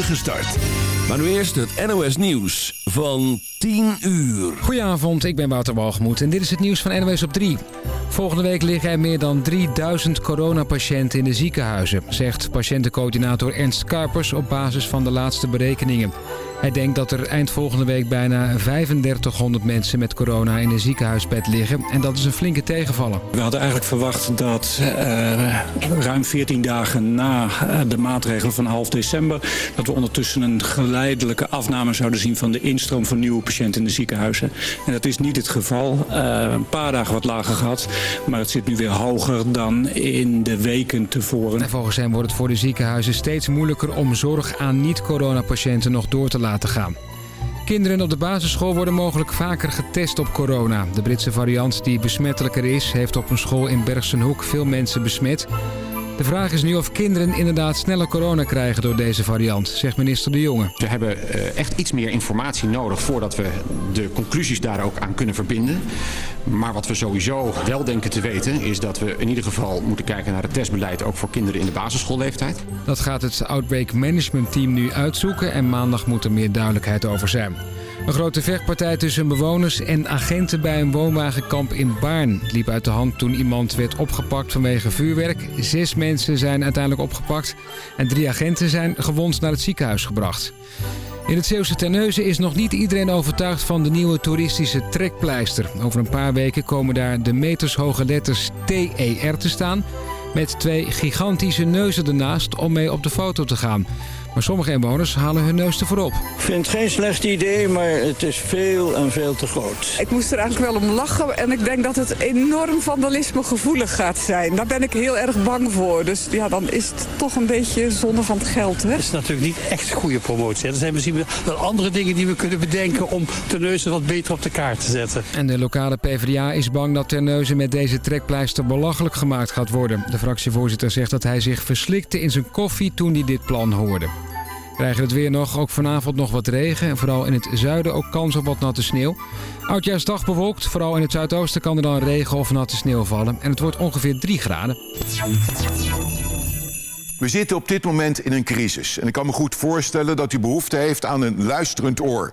start. Maar nu eerst het NOS Nieuws van 10 uur. Goedenavond, ik ben Wouter Walgemoed en dit is het nieuws van NOS op 3. Volgende week liggen er meer dan 3000 coronapatiënten in de ziekenhuizen... zegt patiëntencoördinator Ernst Karpers op basis van de laatste berekeningen. Hij denkt dat er eind volgende week bijna 3500 mensen met corona in een ziekenhuisbed liggen. En dat is een flinke tegenvaller. We hadden eigenlijk verwacht dat uh, ruim 14 dagen na uh, de maatregelen van half december... dat we ondertussen een geleidelijke afname zouden zien van de instroom van nieuwe patiënten in de ziekenhuizen. En dat is niet het geval. Uh, een paar dagen wat lager gehad, maar het zit nu weer hoger dan in de weken tevoren. En volgens hem wordt het voor de ziekenhuizen steeds moeilijker om zorg aan niet-coronapatiënten nog door te laten gaan. Kinderen op de basisschool worden mogelijk vaker getest op corona. De Britse variant die besmettelijker is, heeft op een school in Bergsenhoek veel mensen besmet. De vraag is nu of kinderen inderdaad sneller corona krijgen door deze variant, zegt minister De Jonge. We hebben echt iets meer informatie nodig voordat we de conclusies daar ook aan kunnen verbinden. Maar wat we sowieso wel denken te weten is dat we in ieder geval moeten kijken naar het testbeleid ook voor kinderen in de basisschoolleeftijd. Dat gaat het Outbreak Management Team nu uitzoeken en maandag moet er meer duidelijkheid over zijn. Een grote vechtpartij tussen bewoners en agenten bij een woonwagenkamp in Baarn liep uit de hand toen iemand werd opgepakt vanwege vuurwerk. Zes mensen zijn uiteindelijk opgepakt en drie agenten zijn gewond naar het ziekenhuis gebracht. In het Zeeuwse Terneuzen is nog niet iedereen overtuigd van de nieuwe toeristische trekpleister. Over een paar weken komen daar de metershoge letters TER te staan... met twee gigantische neuzen ernaast om mee op de foto te gaan... Maar sommige inwoners halen hun neus ervoor op. Ik vind het geen slecht idee, maar het is veel en veel te groot. Ik moest er eigenlijk wel om lachen en ik denk dat het enorm vandalisme gevoelig gaat zijn. Daar ben ik heel erg bang voor. Dus ja, dan is het toch een beetje zonde van het geld. Hè? Dat is natuurlijk niet echt goede promotie. Er zijn misschien wel andere dingen die we kunnen bedenken om Terneuzen wat beter op de kaart te zetten. En de lokale PvdA is bang dat Terneuzen met deze trekpleister belachelijk gemaakt gaat worden. De fractievoorzitter zegt dat hij zich verslikte in zijn koffie toen hij dit plan hoorde. Krijgen het weer nog, ook vanavond nog wat regen. En vooral in het zuiden ook kans op wat natte sneeuw. Oudjaarsdag bewolkt, vooral in het zuidoosten kan er dan regen of natte sneeuw vallen. En het wordt ongeveer 3 graden. We zitten op dit moment in een crisis. En ik kan me goed voorstellen dat u behoefte heeft aan een luisterend oor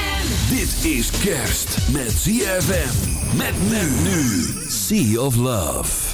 Dit is kerst met ZFM. Met men nu. Sea of Love.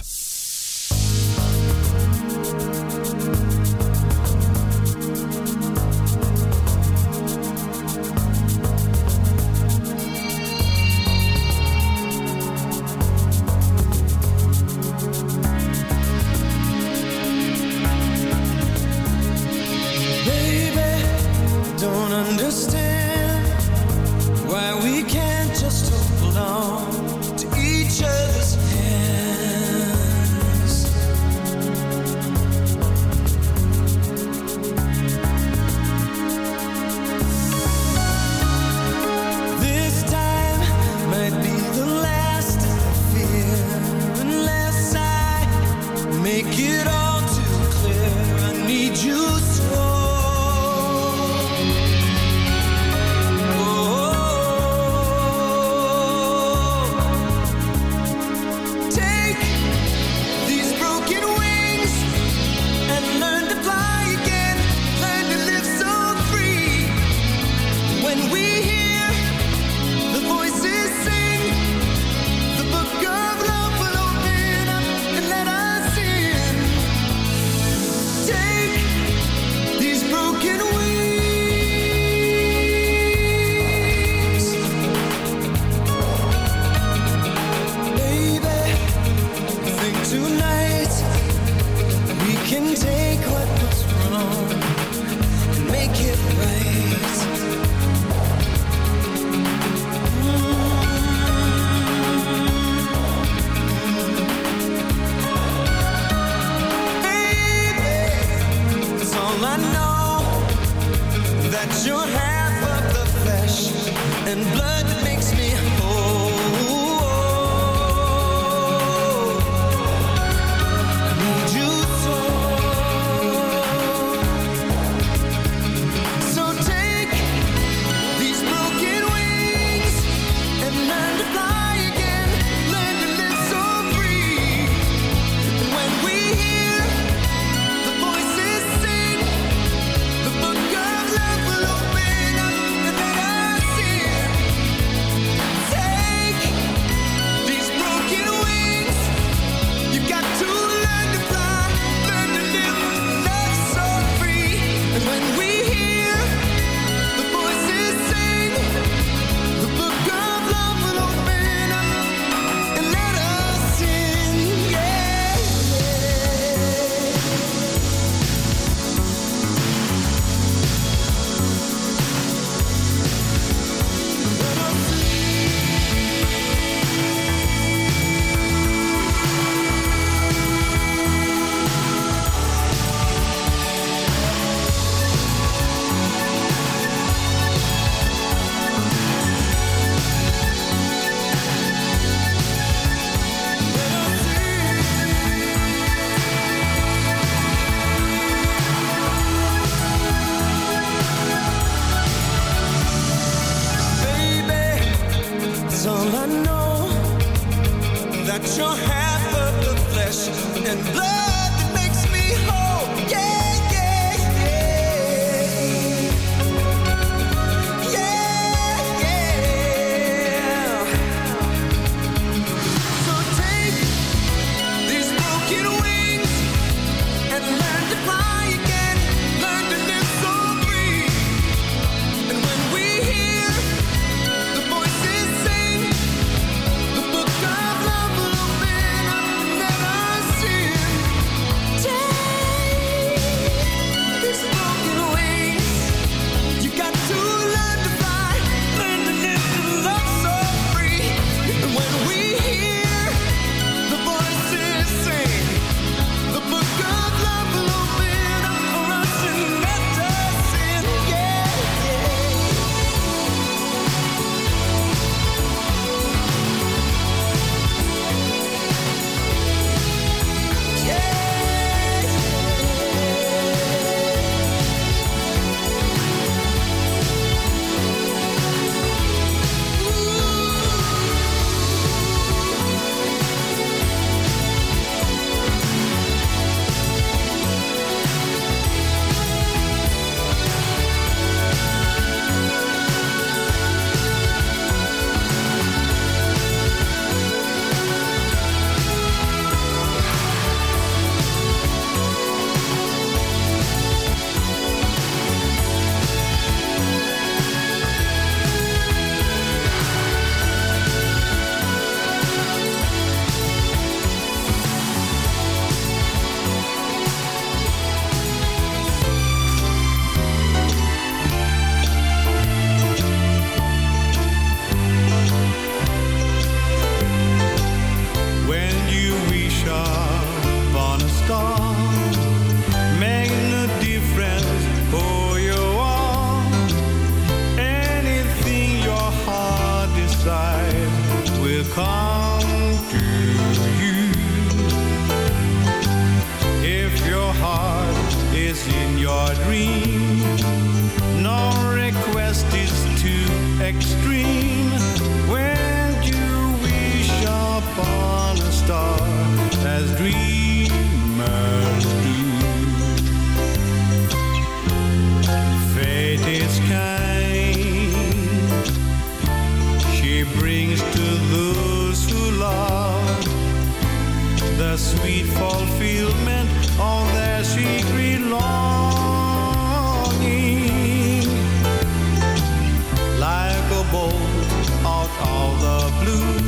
the sweet fulfillment of their secret longing. Like a bolt out of the blue,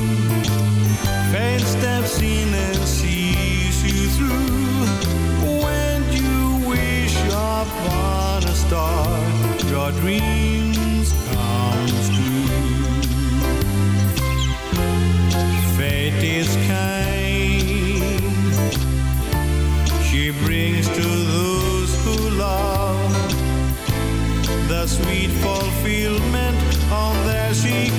fate steps in and sees you through. When you wish upon a star, your dreams comes true. Fate is kind. sweet fulfillment. On their cheek.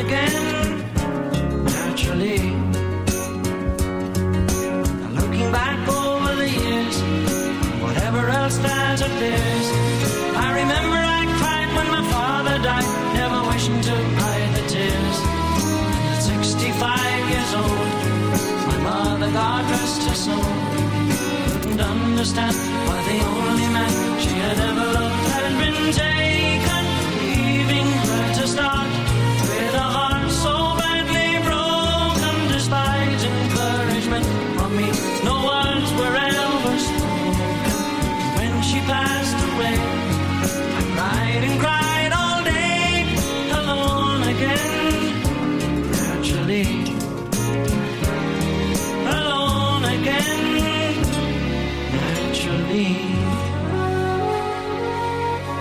again, naturally. Looking back over the years, whatever else that appears, I remember I cried when my father died, never wishing to hide the tears. At 65 years old, my mother, God rest her soul, couldn't understand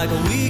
Like a week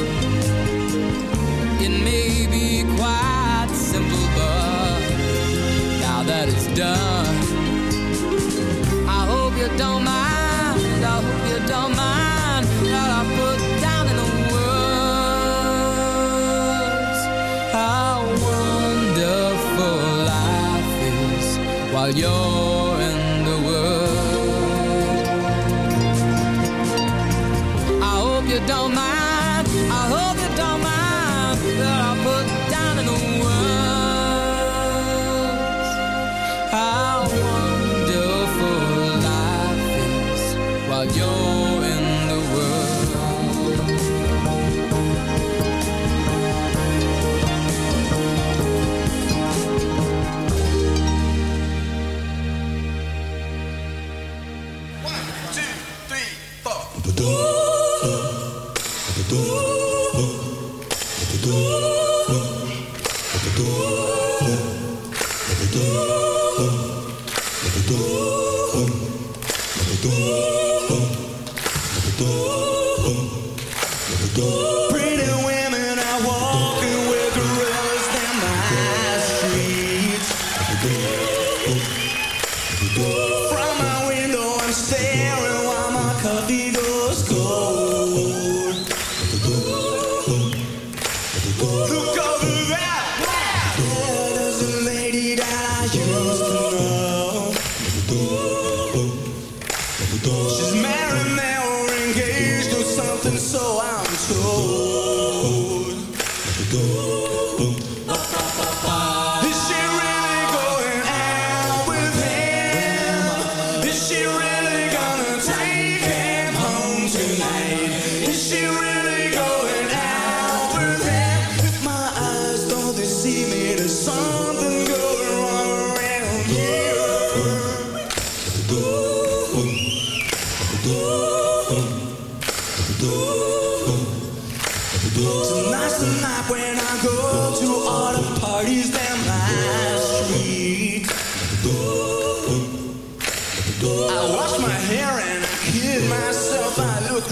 don't mind. I hope you don't mind I put down in the words. How wonderful life is while you're.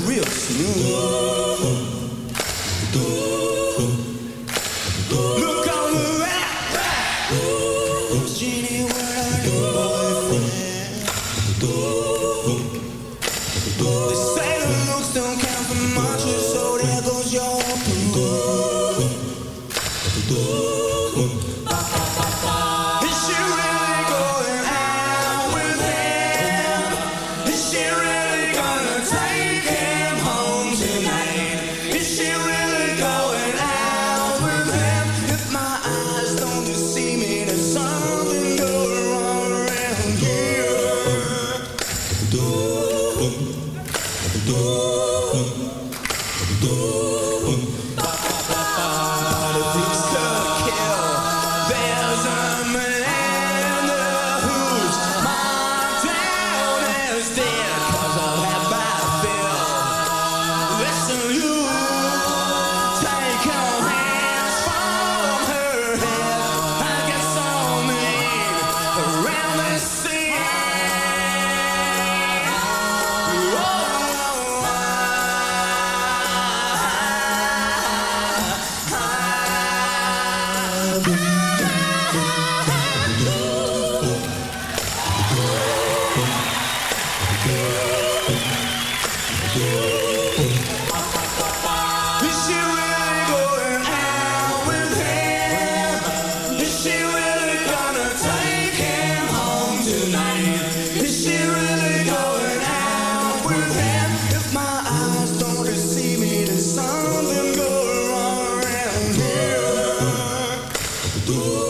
real smooth. Boom.